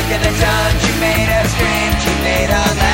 Look at the time she made us scream, she made us laugh.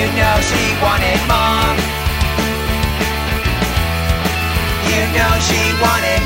You know she wanted more. You know she wanted.